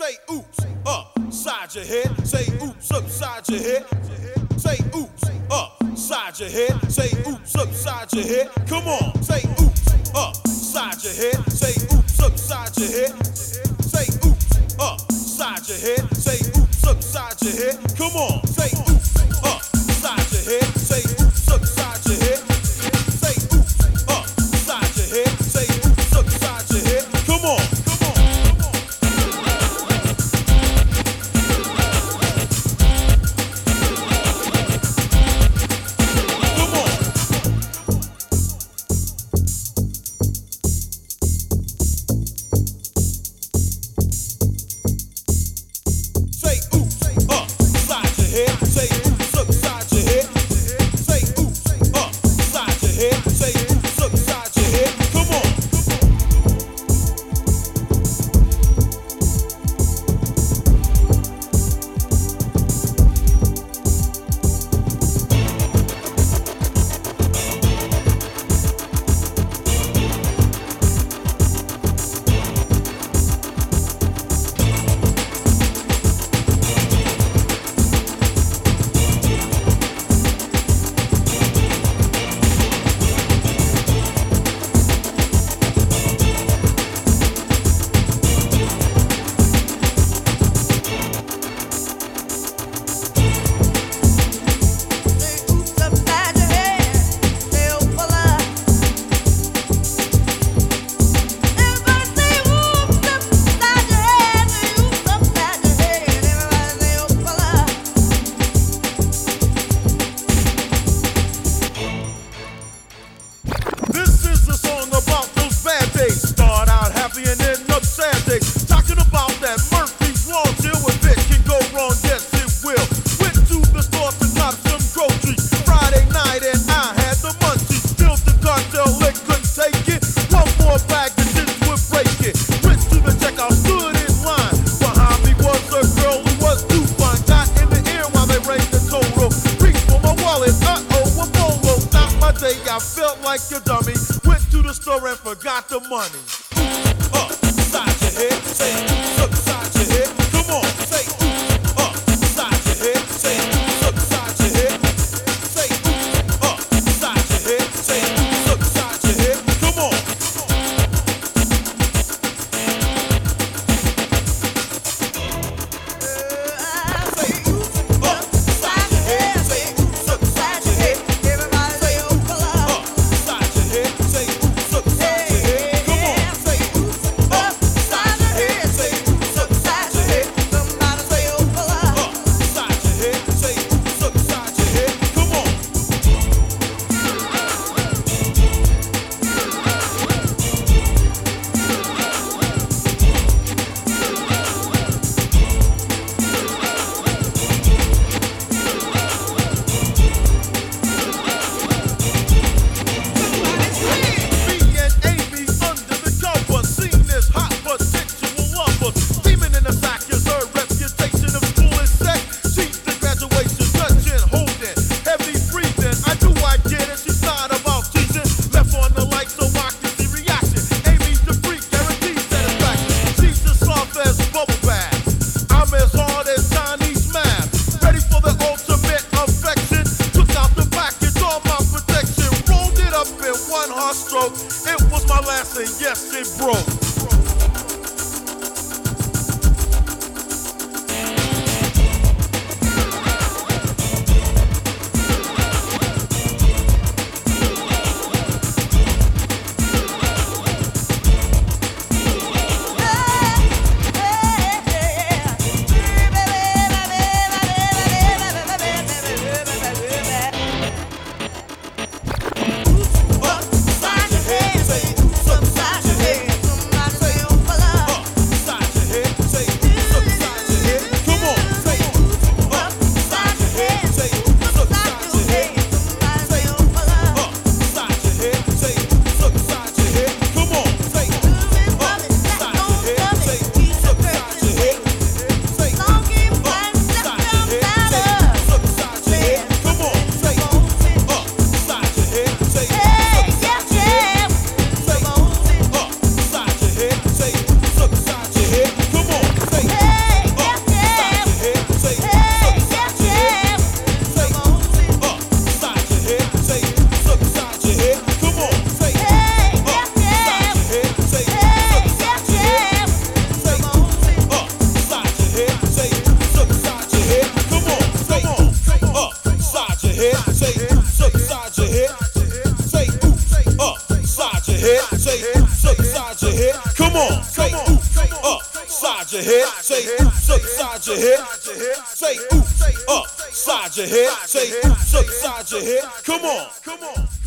Say oops up side your head. Say oops upside your head. Say oops up side your head. Say oops uh, upside your head. Come on. Uh, Say oops up side your head. Say oops upside your head. Say oops up side your head. Say I felt like a dummy. Went to the store and forgot the money. Uh, Ooh, upside your head, say oops side your head. Come on, say oop, up, side your head. Say oops side your head. Say oop, up, side your head. Say oops side your head. Come on, come on.